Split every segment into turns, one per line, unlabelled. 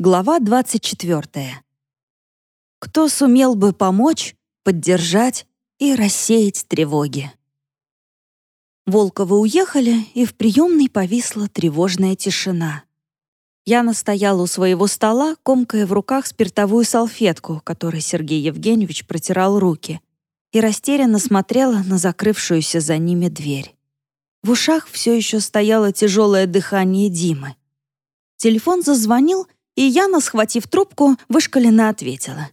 Глава 24. Кто сумел бы помочь, поддержать и рассеять тревоги? Волковы уехали, и в приемной повисла тревожная тишина. Яна стояла у своего стола, комкая в руках спиртовую салфетку, которой Сергей Евгеньевич протирал руки, и растерянно смотрела на закрывшуюся за ними дверь. В ушах все еще стояло тяжелое дыхание Димы. Телефон зазвонил — и Яна, схватив трубку, вышкаленно ответила.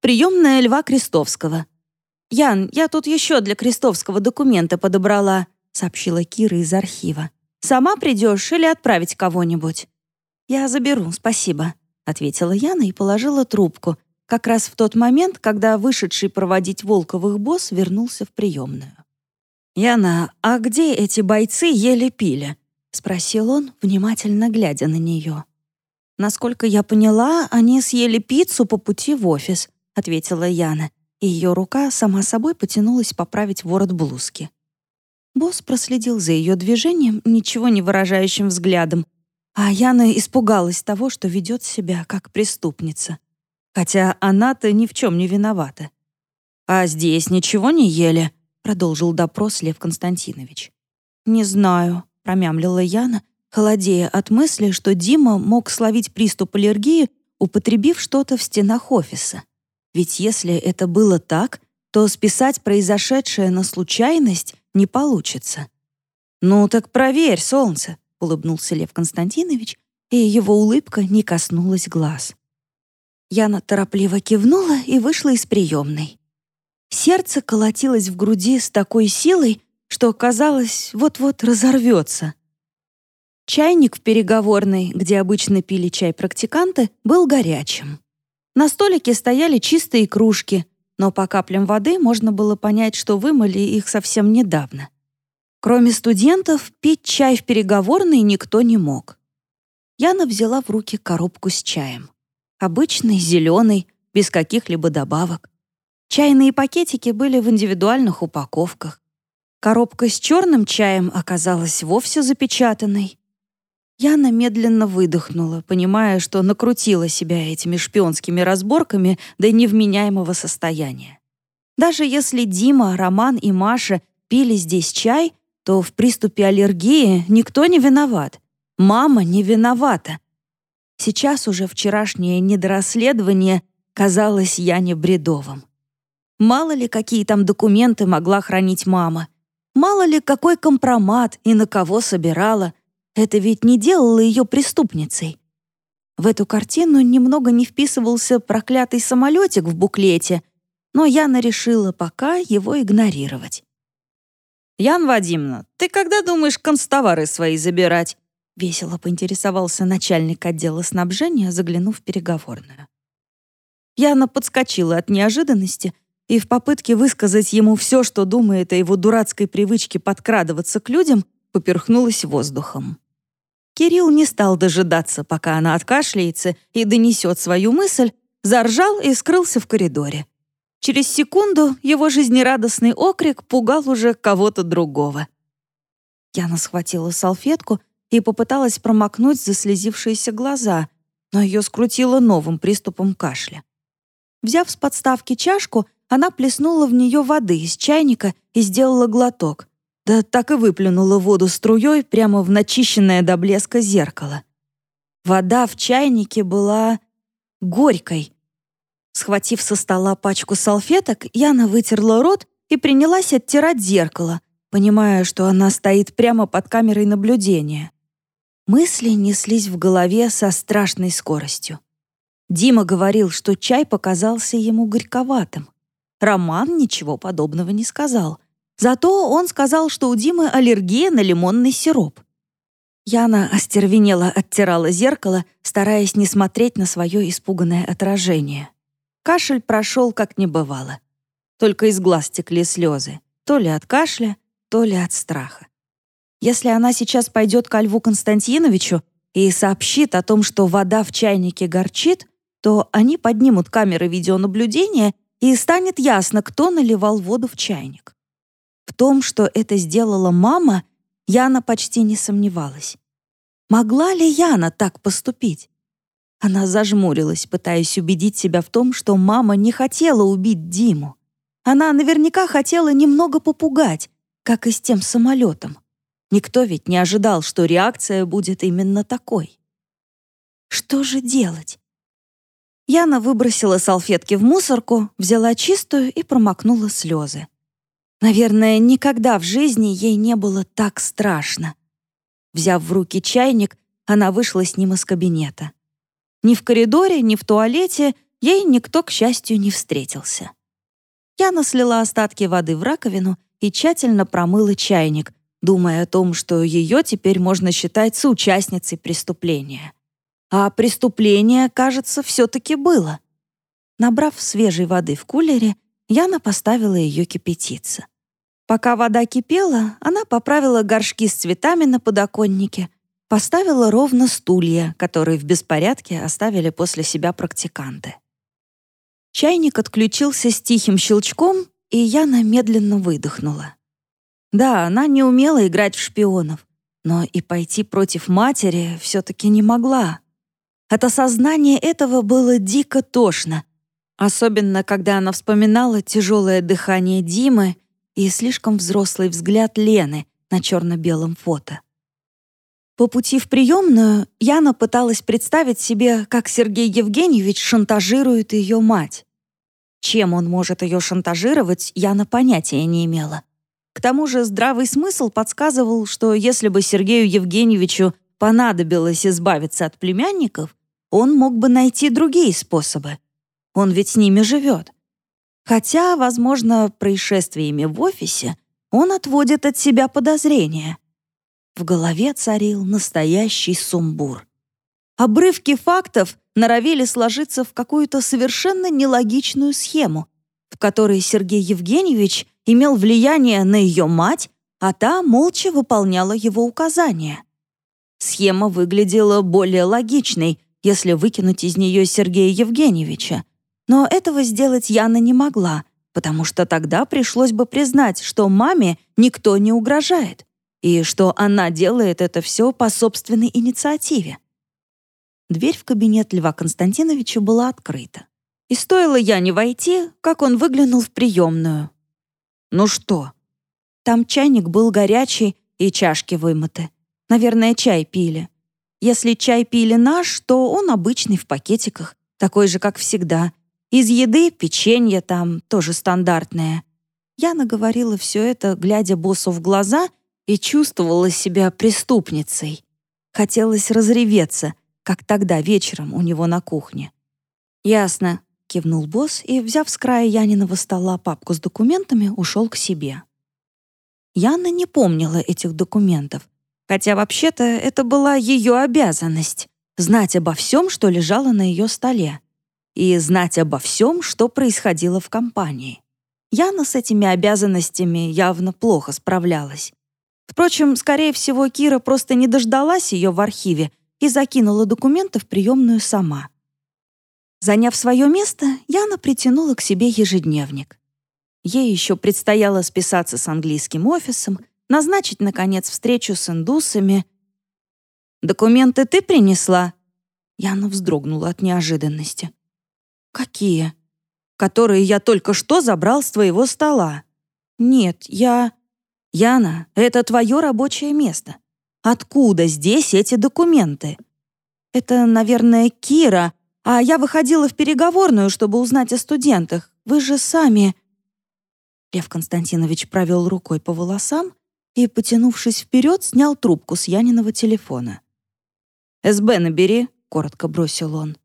«Приемная Льва Крестовского». «Ян, я тут еще для Крестовского документы подобрала», сообщила Кира из архива. «Сама придешь или отправить кого-нибудь?» «Я заберу, спасибо», ответила Яна и положила трубку, как раз в тот момент, когда вышедший проводить Волковых босс вернулся в приемную. «Яна, а где эти бойцы ели-пили?» — спросил он, внимательно глядя на нее. «Насколько я поняла, они съели пиццу по пути в офис», — ответила Яна, и ее рука сама собой потянулась поправить ворот блузки. Босс проследил за ее движением, ничего не выражающим взглядом, а Яна испугалась того, что ведет себя как преступница. Хотя она-то ни в чем не виновата. «А здесь ничего не ели?» — продолжил допрос Лев Константинович. «Не знаю», — промямлила Яна, холодея от мысли, что Дима мог словить приступ аллергии, употребив что-то в стенах офиса. Ведь если это было так, то списать произошедшее на случайность не получится. «Ну так проверь, солнце», — улыбнулся Лев Константинович, и его улыбка не коснулась глаз. Яна торопливо кивнула и вышла из приемной. Сердце колотилось в груди с такой силой, что, казалось, вот-вот разорвется. Чайник в переговорной, где обычно пили чай практиканты, был горячим. На столике стояли чистые кружки, но по каплям воды можно было понять, что вымыли их совсем недавно. Кроме студентов, пить чай в переговорной никто не мог. Яна взяла в руки коробку с чаем. Обычный, зеленый, без каких-либо добавок. Чайные пакетики были в индивидуальных упаковках. Коробка с черным чаем оказалась вовсе запечатанной. Яна медленно выдохнула, понимая, что накрутила себя этими шпионскими разборками до невменяемого состояния. Даже если Дима, Роман и Маша пили здесь чай, то в приступе аллергии никто не виноват. Мама не виновата. Сейчас уже вчерашнее недорасследование казалось Яне бредовым. Мало ли, какие там документы могла хранить мама. Мало ли, какой компромат и на кого собирала. Это ведь не делало ее преступницей. В эту картину немного не вписывался проклятый самолетик в буклете, но Яна решила пока его игнорировать. «Ян Вадимовна, ты когда думаешь констовары свои забирать?» весело поинтересовался начальник отдела снабжения, заглянув в переговорную. Яна подскочила от неожиданности и в попытке высказать ему все, что думает о его дурацкой привычке подкрадываться к людям, поперхнулась воздухом. Кирилл не стал дожидаться, пока она откашляется и донесет свою мысль, заржал и скрылся в коридоре. Через секунду его жизнерадостный окрик пугал уже кого-то другого. Яна схватила салфетку и попыталась промокнуть заслезившиеся глаза, но ее скрутило новым приступом кашля. Взяв с подставки чашку, она плеснула в нее воды из чайника и сделала глоток, да так и выплюнула воду струей прямо в начищенное до блеска зеркало. Вода в чайнике была горькой. Схватив со стола пачку салфеток, Яна вытерла рот и принялась оттирать зеркало, понимая, что она стоит прямо под камерой наблюдения. Мысли неслись в голове со страшной скоростью. Дима говорил, что чай показался ему горьковатым. Роман ничего подобного не сказал — Зато он сказал, что у Димы аллергия на лимонный сироп. Яна остервенела оттирала зеркало, стараясь не смотреть на свое испуганное отражение. Кашель прошел, как не бывало. Только из глаз текли слезы, то ли от кашля, то ли от страха. Если она сейчас пойдет к Льву Константиновичу и сообщит о том, что вода в чайнике горчит, то они поднимут камеры видеонаблюдения, и станет ясно, кто наливал воду в чайник. В том, что это сделала мама, Яна почти не сомневалась. Могла ли Яна так поступить? Она зажмурилась, пытаясь убедить себя в том, что мама не хотела убить Диму. Она наверняка хотела немного попугать, как и с тем самолетом. Никто ведь не ожидал, что реакция будет именно такой. Что же делать? Яна выбросила салфетки в мусорку, взяла чистую и промокнула слезы. Наверное, никогда в жизни ей не было так страшно. Взяв в руки чайник, она вышла с ним из кабинета. Ни в коридоре, ни в туалете ей никто, к счастью, не встретился. Яна слила остатки воды в раковину и тщательно промыла чайник, думая о том, что ее теперь можно считать соучастницей преступления. А преступление, кажется, все-таки было. Набрав свежей воды в кулере, Яна поставила ее кипятиться. Пока вода кипела, она поправила горшки с цветами на подоконнике, поставила ровно стулья, которые в беспорядке оставили после себя практиканты. Чайник отключился с тихим щелчком, и Яна медленно выдохнула. Да, она не умела играть в шпионов, но и пойти против матери все-таки не могла. От осознания этого было дико тошно, особенно когда она вспоминала тяжелое дыхание Димы и слишком взрослый взгляд Лены на черно-белом фото. По пути в приемную Яна пыталась представить себе, как Сергей Евгеньевич шантажирует ее мать. Чем он может ее шантажировать, Яна понятия не имела. К тому же здравый смысл подсказывал, что если бы Сергею Евгеньевичу понадобилось избавиться от племянников, он мог бы найти другие способы. Он ведь с ними живет. Хотя, возможно, происшествиями в офисе он отводит от себя подозрения. В голове царил настоящий сумбур. Обрывки фактов норовили сложиться в какую-то совершенно нелогичную схему, в которой Сергей Евгеньевич имел влияние на ее мать, а та молча выполняла его указания. Схема выглядела более логичной, если выкинуть из нее Сергея Евгеньевича. Но этого сделать Яна не могла, потому что тогда пришлось бы признать, что маме никто не угрожает, и что она делает это все по собственной инициативе. Дверь в кабинет Льва Константиновича была открыта. И стоило Яне войти, как он выглянул в приемную. «Ну что?» Там чайник был горячий и чашки вымыты. Наверное, чай пили. Если чай пили наш, то он обычный в пакетиках, такой же, как всегда. Из еды печенье там тоже стандартное. Я наговорила все это, глядя боссу в глаза, и чувствовала себя преступницей. Хотелось разреветься, как тогда вечером у него на кухне. «Ясно», — кивнул босс и, взяв с края Яниного стола папку с документами, ушел к себе. Яна не помнила этих документов, Хотя вообще-то это была ее обязанность — знать обо всем, что лежало на ее столе. И знать обо всем, что происходило в компании. Яна с этими обязанностями явно плохо справлялась. Впрочем, скорее всего, Кира просто не дождалась ее в архиве и закинула документы в приемную сама. Заняв свое место, Яна притянула к себе ежедневник. Ей еще предстояло списаться с английским офисом, назначить, наконец, встречу с индусами. «Документы ты принесла?» Яна вздрогнула от неожиданности. «Какие?» «Которые я только что забрал с твоего стола». «Нет, я...» «Яна, это твое рабочее место. Откуда здесь эти документы?» «Это, наверное, Кира, а я выходила в переговорную, чтобы узнать о студентах. Вы же сами...» Лев Константинович провел рукой по волосам, и, потянувшись вперед, снял трубку с Яниного телефона. «СБ набери», — коротко бросил он.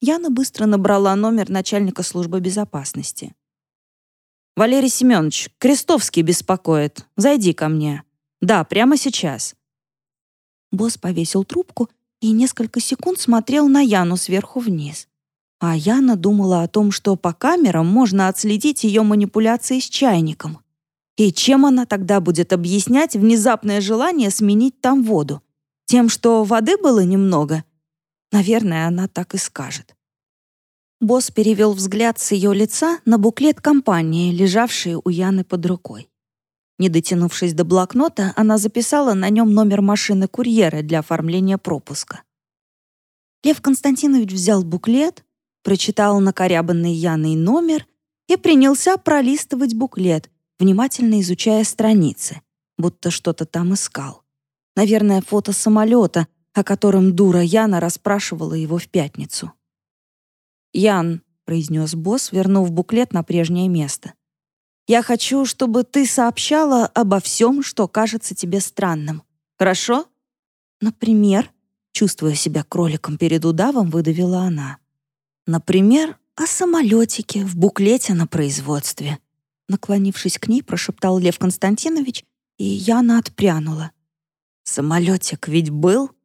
Яна быстро набрала номер начальника службы безопасности. «Валерий Семенович, Крестовский беспокоит. Зайди ко мне. Да, прямо сейчас». Босс повесил трубку и несколько секунд смотрел на Яну сверху вниз. А Яна думала о том, что по камерам можно отследить ее манипуляции с чайником. И чем она тогда будет объяснять внезапное желание сменить там воду? Тем, что воды было немного? Наверное, она так и скажет. Босс перевел взгляд с ее лица на буклет компании, лежавший у Яны под рукой. Не дотянувшись до блокнота, она записала на нем номер машины курьера для оформления пропуска. Лев Константинович взял буклет, прочитал накорябанный Яной номер и принялся пролистывать буклет, внимательно изучая страницы, будто что-то там искал. Наверное, фото самолета, о котором дура Яна расспрашивала его в пятницу. «Ян», — произнес босс, вернув буклет на прежнее место, «я хочу, чтобы ты сообщала обо всем, что кажется тебе странным. Хорошо?» «Например?» — чувствуя себя кроликом перед удавом, выдавила она. «Например, о самолетике в буклете на производстве». Наклонившись к ней, прошептал Лев Константинович, и Яна отпрянула. «Самолетик ведь был?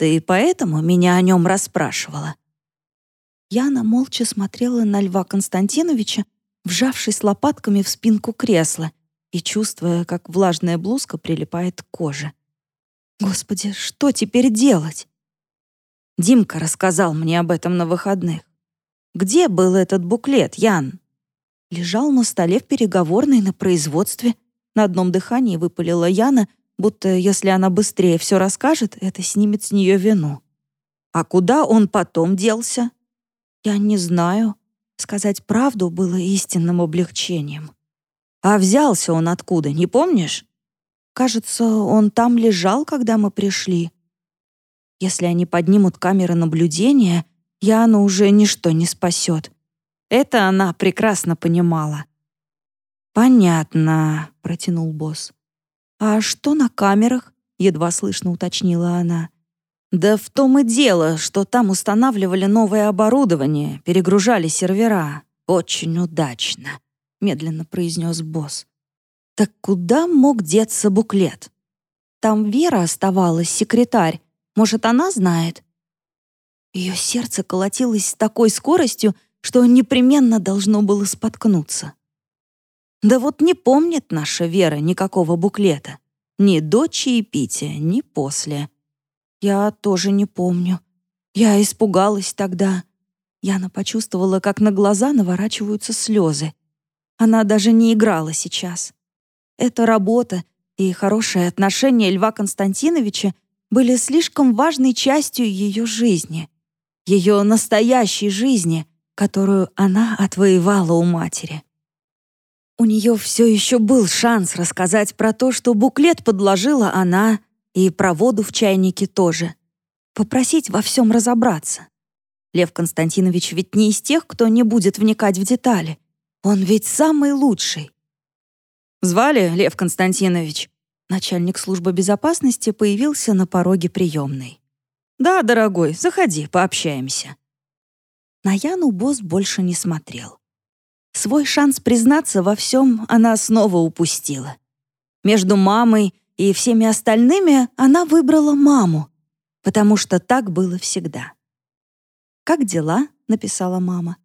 Ты поэтому меня о нем расспрашивала?» Яна молча смотрела на Льва Константиновича, вжавшись лопатками в спинку кресла и чувствуя, как влажная блузка прилипает к коже. «Господи, что теперь делать?» Димка рассказал мне об этом на выходных. Где был этот буклет, Ян? Лежал на столе в переговорной на производстве. На одном дыхании выпалила Яна, будто если она быстрее все расскажет, это снимет с нее вину. А куда он потом делся? Я не знаю. Сказать правду было истинным облегчением. А взялся он откуда, не помнишь? Кажется, он там лежал, когда мы пришли. Если они поднимут камеры наблюдения, Яну уже ничто не спасет. Это она прекрасно понимала. «Понятно», — протянул босс. «А что на камерах?» — едва слышно уточнила она. «Да в том и дело, что там устанавливали новое оборудование, перегружали сервера. Очень удачно», — медленно произнес босс. «Так куда мог деться буклет?» «Там Вера оставалась, секретарь. Может, она знает?» Ее сердце колотилось с такой скоростью, что непременно должно было споткнуться. Да вот не помнит наша Вера никакого буклета. Ни до чаепития, ни после. Я тоже не помню. Я испугалась тогда. Яна почувствовала, как на глаза наворачиваются слезы. Она даже не играла сейчас. Эта работа и хорошее отношение Льва Константиновича были слишком важной частью ее жизни ее настоящей жизни, которую она отвоевала у матери. У нее все еще был шанс рассказать про то, что буклет подложила она, и про воду в чайнике тоже. Попросить во всем разобраться. Лев Константинович ведь не из тех, кто не будет вникать в детали. Он ведь самый лучший. «Звали, Лев Константинович?» Начальник службы безопасности появился на пороге приемной. «Да, дорогой, заходи, пообщаемся». На Яну босс больше не смотрел. Свой шанс признаться во всем она снова упустила. Между мамой и всеми остальными она выбрала маму, потому что так было всегда. «Как дела?» — написала мама.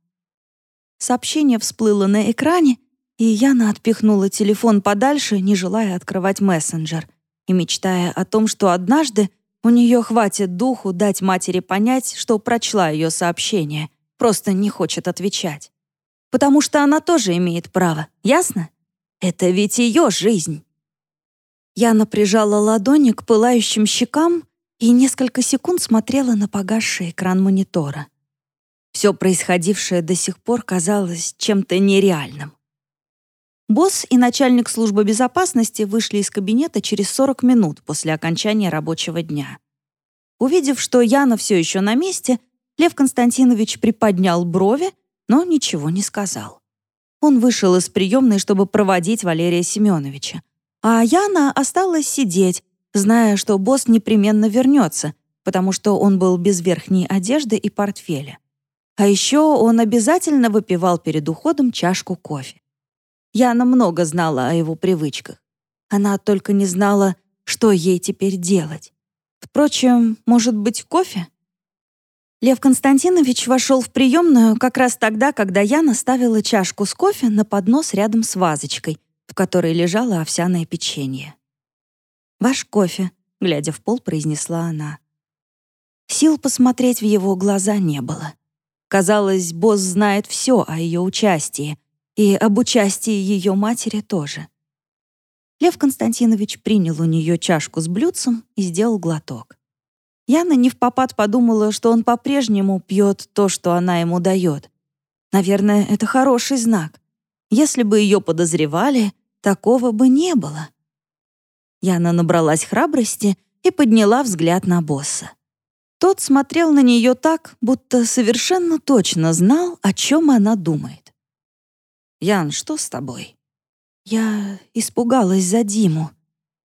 Сообщение всплыло на экране, и Яна отпихнула телефон подальше, не желая открывать мессенджер и мечтая о том, что однажды у нее хватит духу дать матери понять, что прочла ее сообщение, просто не хочет отвечать. Потому что она тоже имеет право, ясно? Это ведь ее жизнь. Я напряжала ладони к пылающим щекам и несколько секунд смотрела на погасший экран монитора. Все происходившее до сих пор казалось чем-то нереальным. Босс и начальник службы безопасности вышли из кабинета через 40 минут после окончания рабочего дня. Увидев, что Яна все еще на месте, Лев Константинович приподнял брови, но ничего не сказал. Он вышел из приемной, чтобы проводить Валерия Семеновича. А Яна осталась сидеть, зная, что босс непременно вернется, потому что он был без верхней одежды и портфеля. А еще он обязательно выпивал перед уходом чашку кофе. Яна много знала о его привычках. Она только не знала, что ей теперь делать. Впрочем, может быть, кофе? Лев Константинович вошел в приемную как раз тогда, когда Яна ставила чашку с кофе на поднос рядом с вазочкой, в которой лежало овсяное печенье. «Ваш кофе», — глядя в пол, произнесла она. Сил посмотреть в его глаза не было. Казалось, босс знает все о ее участии, и об участии ее матери тоже. Лев Константинович принял у нее чашку с блюдцем и сделал глоток. Яна не в попад подумала, что он по-прежнему пьет то, что она ему дает. Наверное, это хороший знак. Если бы ее подозревали, такого бы не было. Яна набралась храбрости и подняла взгляд на босса. Тот смотрел на нее так, будто совершенно точно знал, о чем она думает. «Ян, что с тобой?» Я испугалась за Диму.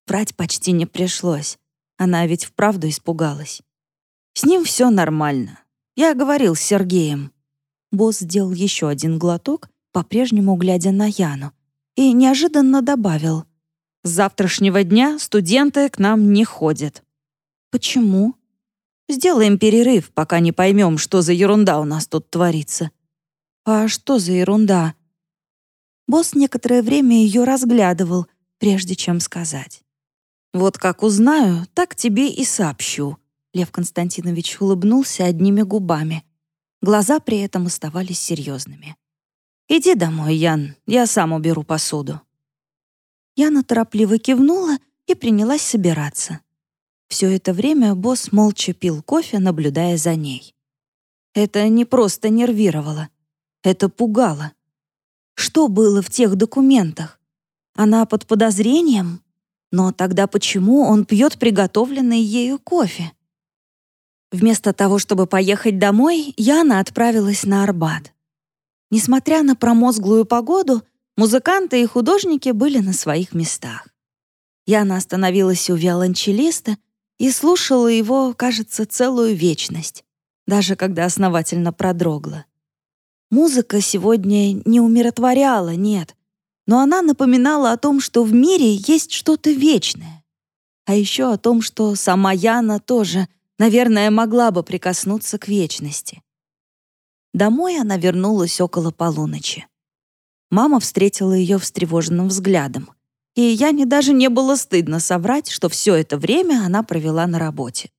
Врать почти не пришлось. Она ведь вправду испугалась. С ним все нормально. Я говорил с Сергеем. Босс сделал еще один глоток, по-прежнему глядя на Яну, и неожиданно добавил. «С завтрашнего дня студенты к нам не ходят». «Почему?» «Сделаем перерыв, пока не поймем, что за ерунда у нас тут творится». «А что за ерунда?» Босс некоторое время ее разглядывал, прежде чем сказать. «Вот как узнаю, так тебе и сообщу». Лев Константинович улыбнулся одними губами. Глаза при этом оставались серьезными. «Иди домой, Ян, я сам уберу посуду». Яна торопливо кивнула и принялась собираться. Все это время босс молча пил кофе, наблюдая за ней. Это не просто нервировало, это пугало. Что было в тех документах? Она под подозрением? Но тогда почему он пьет приготовленный ею кофе? Вместо того, чтобы поехать домой, Яна отправилась на Арбат. Несмотря на промозглую погоду, музыканты и художники были на своих местах. Яна остановилась у виолончелиста и слушала его, кажется, целую вечность, даже когда основательно продрогла. Музыка сегодня не умиротворяла, нет, но она напоминала о том, что в мире есть что-то вечное. А еще о том, что сама Яна тоже, наверное, могла бы прикоснуться к вечности. Домой она вернулась около полуночи. Мама встретила ее встревоженным взглядом. И Яне даже не было стыдно соврать, что все это время она провела на работе.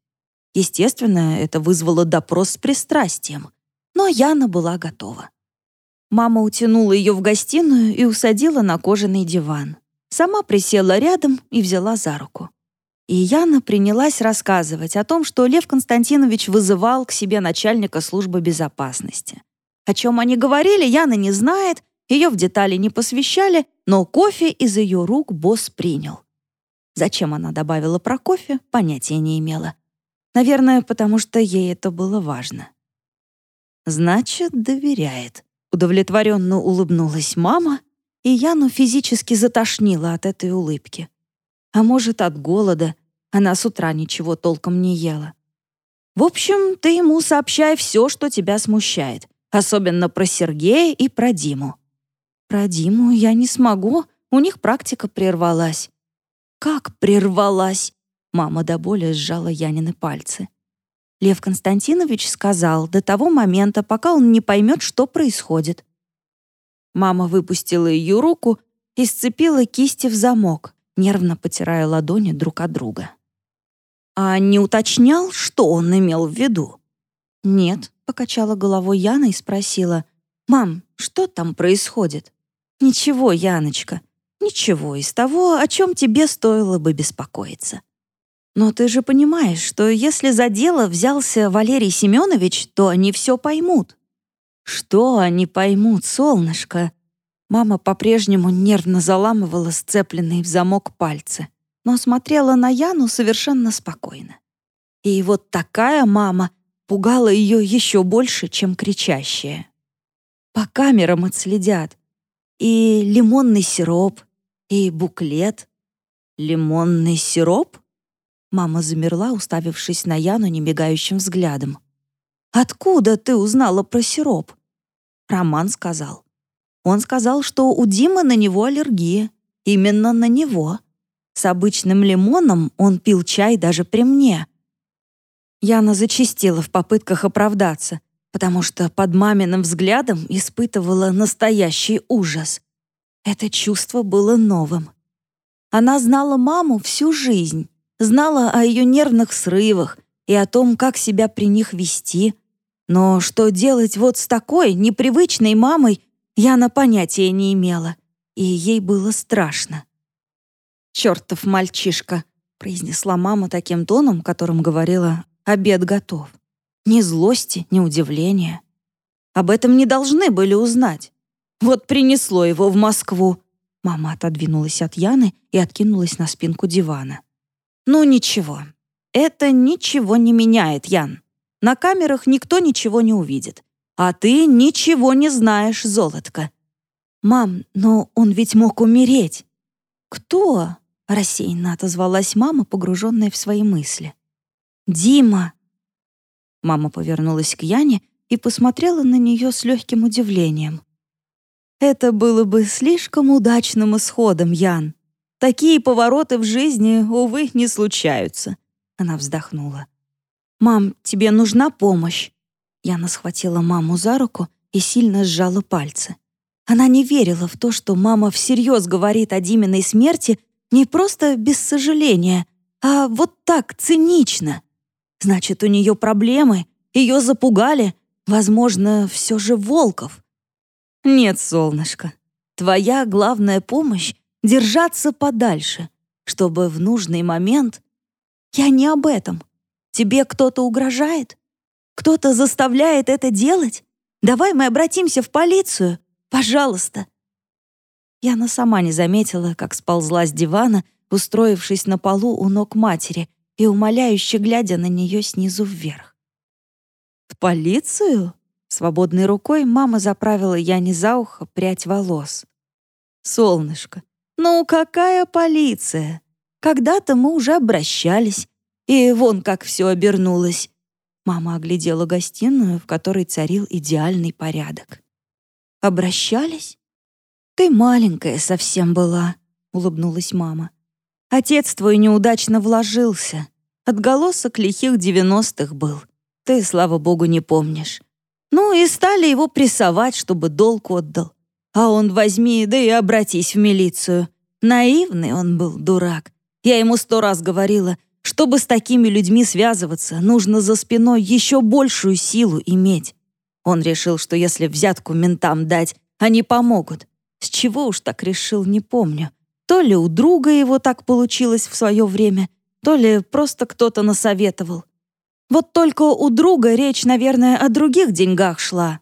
Естественно, это вызвало допрос с пристрастием, но Яна была готова. Мама утянула ее в гостиную и усадила на кожаный диван. Сама присела рядом и взяла за руку. И Яна принялась рассказывать о том, что Лев Константинович вызывал к себе начальника службы безопасности. О чем они говорили, Яна не знает, ее в детали не посвящали, но кофе из ее рук босс принял. Зачем она добавила про кофе, понятия не имела. Наверное, потому что ей это было важно. Значит, доверяет. Удовлетворенно улыбнулась мама, и Яну физически затошнило от этой улыбки. А может, от голода. Она с утра ничего толком не ела. В общем, ты ему сообщай все, что тебя смущает, особенно про Сергея и про Диму. Про Диму я не смогу, у них практика прервалась. Как прервалась? Мама до боли сжала Янины пальцы. Лев Константинович сказал до того момента, пока он не поймет, что происходит. Мама выпустила ее руку и сцепила кисти в замок, нервно потирая ладони друг от друга. А не уточнял, что он имел в виду? «Нет», — покачала головой Яна и спросила, «Мам, что там происходит?» «Ничего, Яночка, ничего из того, о чем тебе стоило бы беспокоиться». Но ты же понимаешь, что если за дело взялся Валерий Семенович, то они все поймут. Что они поймут, солнышко? Мама по-прежнему нервно заламывала сцепленные в замок пальцы, но смотрела на Яну совершенно спокойно. И вот такая мама пугала ее еще больше, чем кричащая. По камерам отследят. И лимонный сироп, и буклет. Лимонный сироп? Мама замерла, уставившись на Яну немигающим взглядом. «Откуда ты узнала про сироп?» Роман сказал. Он сказал, что у Димы на него аллергия. Именно на него. С обычным лимоном он пил чай даже при мне. Яна зачастила в попытках оправдаться, потому что под маминым взглядом испытывала настоящий ужас. Это чувство было новым. Она знала маму всю жизнь, знала о ее нервных срывах и о том, как себя при них вести. Но что делать вот с такой непривычной мамой, я на понятия не имела, и ей было страшно. «Чёртов мальчишка», — произнесла мама таким тоном, которым говорила обед готов. Ни злости, ни удивления. Об этом не должны были узнать. Вот принесло его в Москву. Мама отодвинулась от Яны и откинулась на спинку дивана. «Ну ничего, это ничего не меняет, Ян. На камерах никто ничего не увидит. А ты ничего не знаешь, золотко. Мам, но он ведь мог умереть. Кто? Рассеянно отозвалась мама, погруженная в свои мысли. «Дима!» Мама повернулась к Яне и посмотрела на нее с легким удивлением. «Это было бы слишком удачным исходом, Ян. Такие повороты в жизни, увы, не случаются. Она вздохнула. «Мам, тебе нужна помощь?» Яна схватила маму за руку и сильно сжала пальцы. Она не верила в то, что мама всерьез говорит о Диминой смерти не просто без сожаления, а вот так, цинично. Значит, у нее проблемы, ее запугали, возможно, все же Волков. Нет, солнышко, твоя главная помощь — держаться подальше, чтобы в нужный момент я не об этом. Тебе кто-то угрожает? Кто-то заставляет это делать? Давай мы обратимся в полицию. Пожалуйста. Яна сама не заметила, как сползла с дивана, устроившись на полу у ног матери и умоляюще глядя на нее снизу вверх. «В полицию?» Свободной рукой мама заправила Яне за ухо прядь волос. «Солнышко, ну какая полиция? Когда-то мы уже обращались, и вон как все обернулось. Мама оглядела гостиную, в которой царил идеальный порядок. «Обращались?» «Ты маленькая совсем была», — улыбнулась мама. «Отец твой неудачно вложился. Отголосок лихих девяностых был. Ты, слава богу, не помнишь. Ну и стали его прессовать, чтобы долг отдал. А он возьми, да и обратись в милицию. Наивный он был, дурак. Я ему сто раз говорила, чтобы с такими людьми связываться, нужно за спиной еще большую силу иметь. Он решил, что если взятку ментам дать, они помогут. С чего уж так решил, не помню. То ли у друга его так получилось в свое время, то ли просто кто-то насоветовал. Вот только у друга речь, наверное, о других деньгах шла.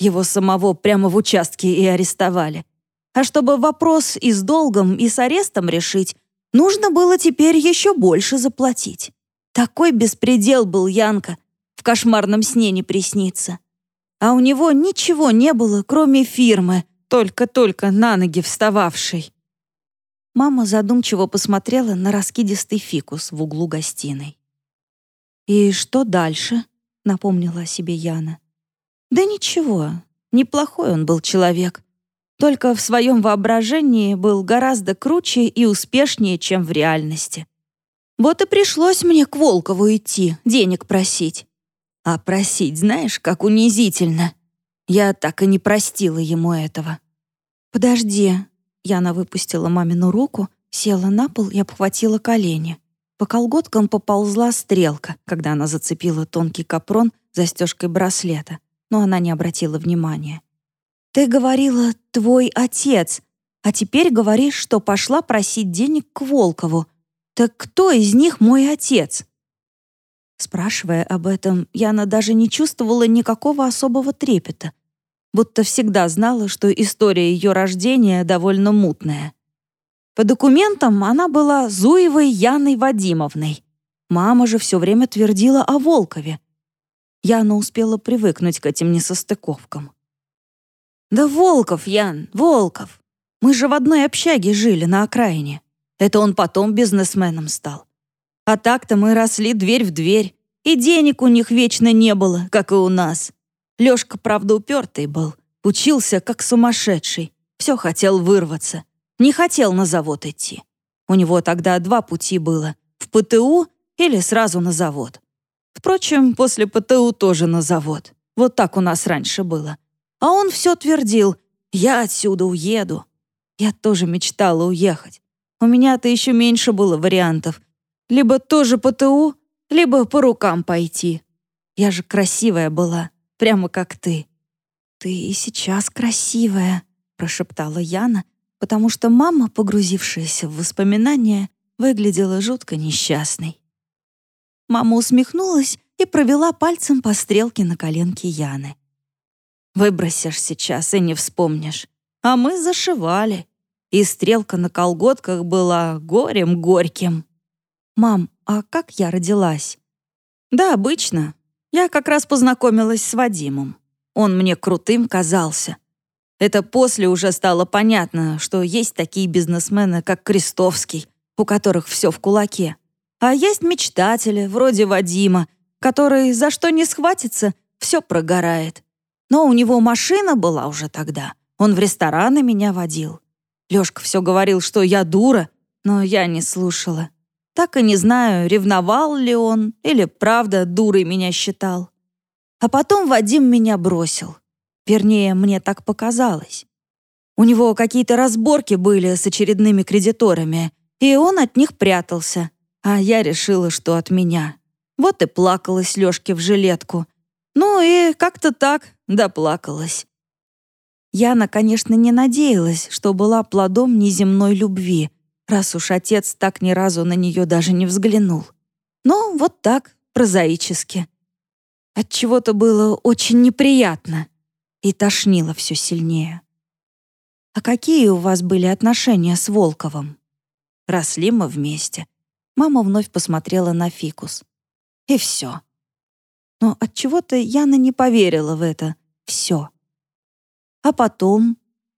Его самого прямо в участке и арестовали. А чтобы вопрос и с долгом, и с арестом решить, Нужно было теперь еще больше заплатить. Такой беспредел был Янка, в кошмарном сне не приснится. А у него ничего не было, кроме фирмы, только-только на ноги встававшей. Мама задумчиво посмотрела на раскидистый фикус в углу гостиной. «И что дальше?» — напомнила о себе Яна. «Да ничего, неплохой он был человек. Только в своем воображении был гораздо круче и успешнее, чем в реальности. Вот и пришлось мне к Волкову идти, денег просить. А просить, знаешь, как унизительно. Я так и не простила ему этого. «Подожди». Яна выпустила мамину руку, села на пол и обхватила колени. По колготкам поползла стрелка, когда она зацепила тонкий капрон застежкой браслета, но она не обратила внимания. Ты говорила «твой отец», а теперь говоришь, что пошла просить денег к Волкову. Так кто из них мой отец?» Спрашивая об этом, Яна даже не чувствовала никакого особого трепета, будто всегда знала, что история ее рождения довольно мутная. По документам она была Зуевой Яной Вадимовной. Мама же все время твердила о Волкове. Яна успела привыкнуть к этим несостыковкам. «Да Волков, Ян, Волков! Мы же в одной общаге жили на окраине. Это он потом бизнесменом стал. А так-то мы росли дверь в дверь, и денег у них вечно не было, как и у нас. Лёшка, правда, упертый был, учился как сумасшедший, все хотел вырваться, не хотел на завод идти. У него тогда два пути было — в ПТУ или сразу на завод. Впрочем, после ПТУ тоже на завод. Вот так у нас раньше было. А он все твердил «Я отсюда уеду». Я тоже мечтала уехать. У меня-то еще меньше было вариантов. Либо тоже по ТУ, либо по рукам пойти. Я же красивая была, прямо как ты. «Ты и сейчас красивая», — прошептала Яна, потому что мама, погрузившаяся в воспоминания, выглядела жутко несчастной. Мама усмехнулась и провела пальцем по стрелке на коленке Яны. «Выбросишь сейчас и не вспомнишь. А мы зашивали. И стрелка на колготках была горем горьким». «Мам, а как я родилась?» «Да, обычно. Я как раз познакомилась с Вадимом. Он мне крутым казался. Это после уже стало понятно, что есть такие бизнесмены, как Крестовский, у которых все в кулаке. А есть мечтатели, вроде Вадима, который за что не схватится, все прогорает. Но у него машина была уже тогда. Он в рестораны меня водил. Лёшка все говорил, что я дура, но я не слушала. Так и не знаю, ревновал ли он или правда дурой меня считал. А потом Вадим меня бросил. Вернее, мне так показалось. У него какие-то разборки были с очередными кредиторами, и он от них прятался, а я решила, что от меня. Вот и плакалась Лёшке в жилетку. Ну и как-то так доплакалась. Яна, конечно, не надеялась, что была плодом неземной любви, раз уж отец так ни разу на нее даже не взглянул. Но вот так, прозаически. От чего то было очень неприятно и тошнило все сильнее. «А какие у вас были отношения с Волковым?» Росли мы вместе. Мама вновь посмотрела на фикус. И все. Но от чего то Яна не поверила в это все. А потом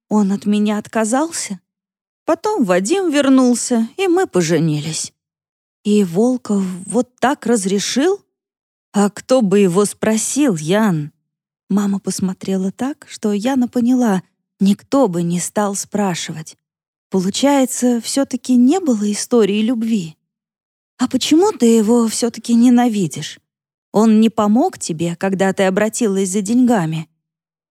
он от меня отказался. Потом Вадим вернулся, и мы поженились. И Волков вот так разрешил? А кто бы его спросил, Ян? Мама посмотрела так, что Яна поняла, никто бы не стал спрашивать. Получается, все-таки не было истории любви. А почему ты его все-таки ненавидишь? Он не помог тебе, когда ты обратилась за деньгами?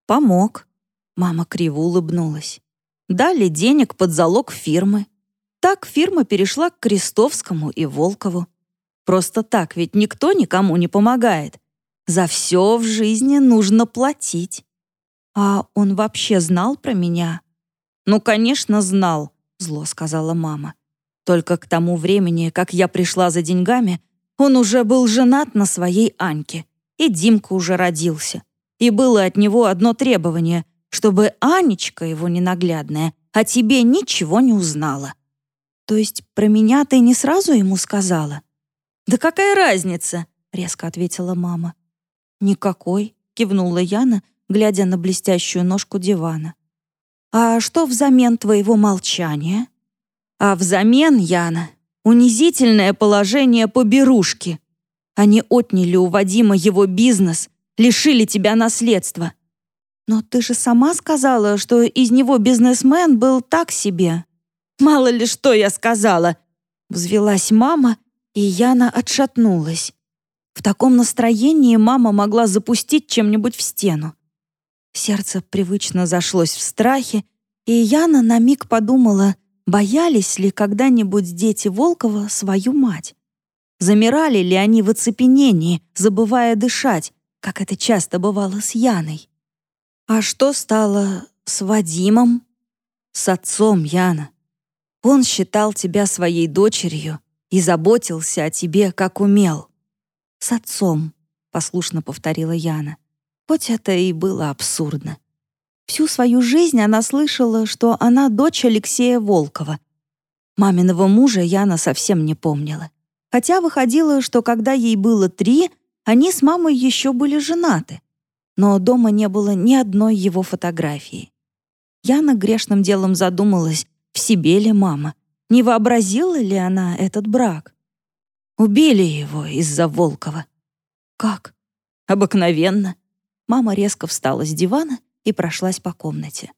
Помог. Мама криво улыбнулась. Дали денег под залог фирмы. Так фирма перешла к Крестовскому и Волкову. Просто так ведь никто никому не помогает. За все в жизни нужно платить. А он вообще знал про меня? Ну, конечно, знал, зло сказала мама. Только к тому времени, как я пришла за деньгами, он уже был женат на своей Аньке, и Димка уже родился. И было от него одно требование чтобы Анечка, его ненаглядная, о тебе ничего не узнала. То есть про меня ты не сразу ему сказала? Да какая разница? резко ответила мама. Никакой, кивнула Яна, глядя на блестящую ножку дивана. А что взамен твоего молчания? А взамен, Яна, унизительное положение по берушке. Они отняли у Вадима его бизнес, лишили тебя наследства. «Но ты же сама сказала, что из него бизнесмен был так себе». «Мало ли что я сказала!» Взвелась мама, и Яна отшатнулась. В таком настроении мама могла запустить чем-нибудь в стену. Сердце привычно зашлось в страхе, и Яна на миг подумала, боялись ли когда-нибудь дети Волкова свою мать. Замирали ли они в оцепенении, забывая дышать, как это часто бывало с Яной. А что стало с Вадимом? С отцом, Яна. Он считал тебя своей дочерью и заботился о тебе, как умел. С отцом, послушно повторила Яна. Хоть это и было абсурдно. Всю свою жизнь она слышала, что она дочь Алексея Волкова. Маминого мужа Яна совсем не помнила. Хотя выходило, что когда ей было три, они с мамой еще были женаты но дома не было ни одной его фотографии. Яна грешным делом задумалась, в себе ли мама, не вообразила ли она этот брак. Убили его из-за Волкова. Как? Обыкновенно. Мама резко встала с дивана и прошлась по комнате.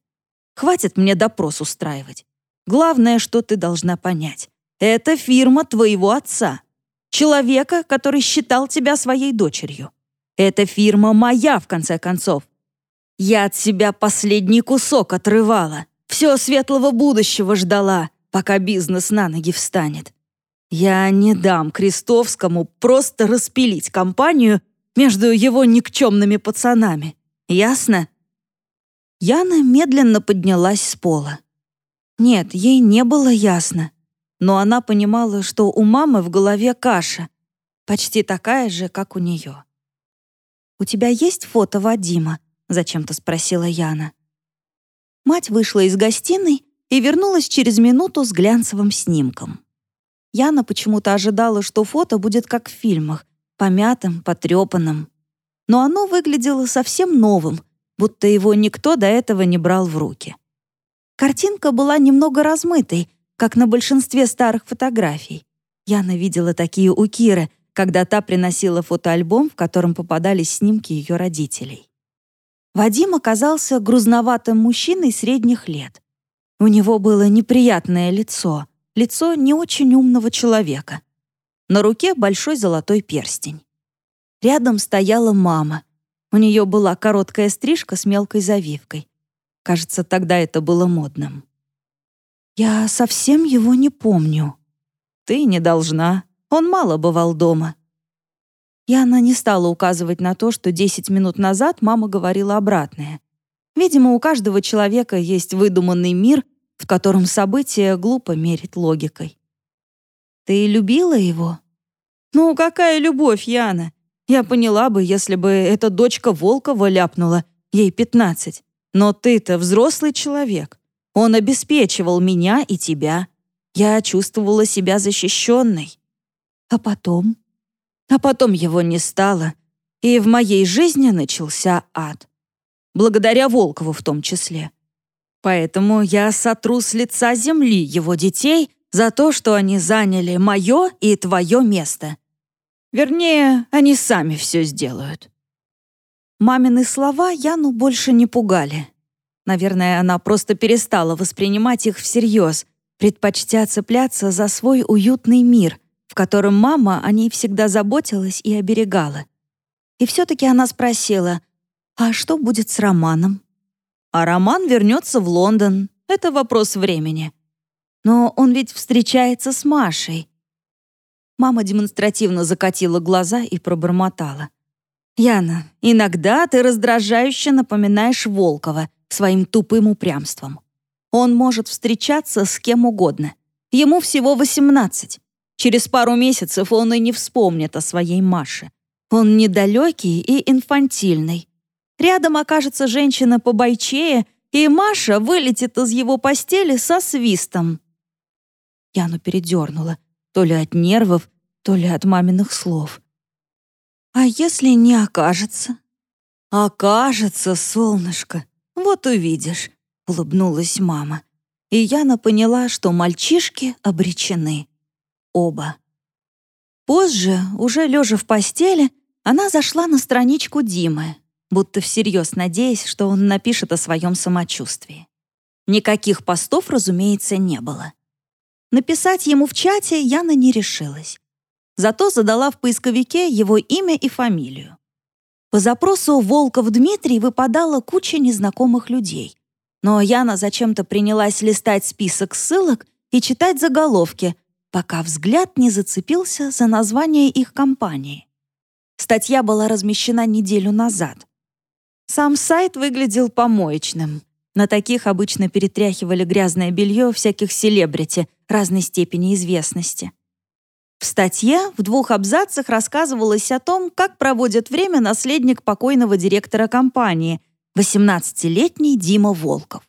Хватит мне допрос устраивать. Главное, что ты должна понять. Это фирма твоего отца. Человека, который считал тебя своей дочерью. Эта фирма моя, в конце концов. Я от себя последний кусок отрывала. Все светлого будущего ждала, пока бизнес на ноги встанет. Я не дам Крестовскому просто распилить компанию между его никчемными пацанами. Ясно? Яна медленно поднялась с пола. Нет, ей не было ясно. Но она понимала, что у мамы в голове каша. почти такая же, как у нее. «У тебя есть фото Вадима?» — зачем-то спросила Яна. Мать вышла из гостиной и вернулась через минуту с глянцевым снимком. Яна почему-то ожидала, что фото будет как в фильмах, помятым, потрепанным. Но оно выглядело совсем новым, будто его никто до этого не брал в руки. Картинка была немного размытой, как на большинстве старых фотографий. Яна видела такие у Киры, когда та приносила фотоальбом, в котором попадались снимки ее родителей. Вадим оказался грузноватым мужчиной средних лет. У него было неприятное лицо, лицо не очень умного человека. На руке большой золотой перстень. Рядом стояла мама. У нее была короткая стрижка с мелкой завивкой. Кажется, тогда это было модным. «Я совсем его не помню». «Ты не должна. Он мало бывал дома. Яна не стала указывать на то, что 10 минут назад мама говорила обратное. Видимо, у каждого человека есть выдуманный мир, в котором события глупо мерить логикой. «Ты любила его?» «Ну, какая любовь, Яна? Я поняла бы, если бы эта дочка Волкова ляпнула, ей 15. Но ты-то взрослый человек. Он обеспечивал меня и тебя. Я чувствовала себя защищенной. А потом?» А потом его не стало, и в моей жизни начался ад. Благодаря Волкову в том числе. Поэтому я сотру с лица земли его детей за то, что они заняли мое и твое место. Вернее, они сами все сделают. Мамины слова Яну больше не пугали. Наверное, она просто перестала воспринимать их всерьез, предпочтя цепляться за свой уютный мир, в котором мама о ней всегда заботилась и оберегала. И все-таки она спросила, а что будет с Романом? А Роман вернется в Лондон. Это вопрос времени. Но он ведь встречается с Машей. Мама демонстративно закатила глаза и пробормотала. «Яна, иногда ты раздражающе напоминаешь Волкова своим тупым упрямством. Он может встречаться с кем угодно. Ему всего восемнадцать. Через пару месяцев он и не вспомнит о своей Маше. Он недалекий и инфантильный. Рядом окажется женщина побойчее, и Маша вылетит из его постели со свистом. Яну передернула, то ли от нервов, то ли от маминых слов. «А если не окажется?» «Окажется, солнышко, вот увидишь», — улыбнулась мама. И Яна поняла, что мальчишки обречены оба. Позже, уже лежа в постели, она зашла на страничку Димы, будто всерьез надеясь, что он напишет о своем самочувствии. Никаких постов, разумеется, не было. Написать ему в чате Яна не решилась. Зато задала в поисковике его имя и фамилию. По запросу «Волков Дмитрий» выпадала куча незнакомых людей. Но Яна зачем-то принялась листать список ссылок и читать заголовки, пока взгляд не зацепился за название их компании. Статья была размещена неделю назад. Сам сайт выглядел помоечным. На таких обычно перетряхивали грязное белье всяких селебрити разной степени известности. В статье в двух абзацах рассказывалось о том, как проводит время наследник покойного директора компании, 18-летний Дима Волков.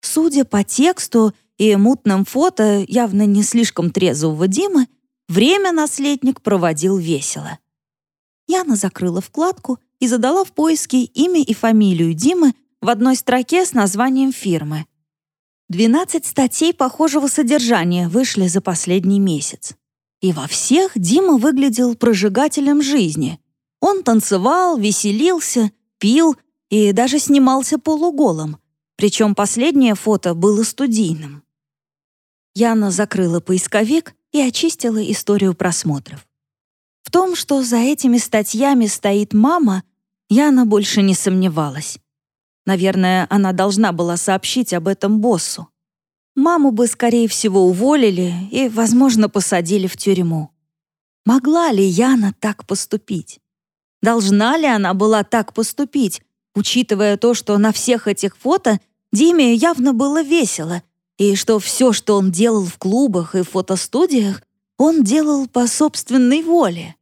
Судя по тексту, и мутном фото явно не слишком трезвого Димы время наследник проводил весело. Яна закрыла вкладку и задала в поиске имя и фамилию Димы в одной строке с названием фирмы. 12 статей похожего содержания вышли за последний месяц. И во всех Дима выглядел прожигателем жизни. Он танцевал, веселился, пил и даже снимался полуголым. Причем последнее фото было студийным. Яна закрыла поисковик и очистила историю просмотров. В том, что за этими статьями стоит мама, Яна больше не сомневалась. Наверное, она должна была сообщить об этом боссу. Маму бы, скорее всего, уволили и, возможно, посадили в тюрьму. Могла ли Яна так поступить? Должна ли она была так поступить, учитывая то, что на всех этих фото Диме явно было весело, и что все, что он делал в клубах и фотостудиях, он делал по собственной воле.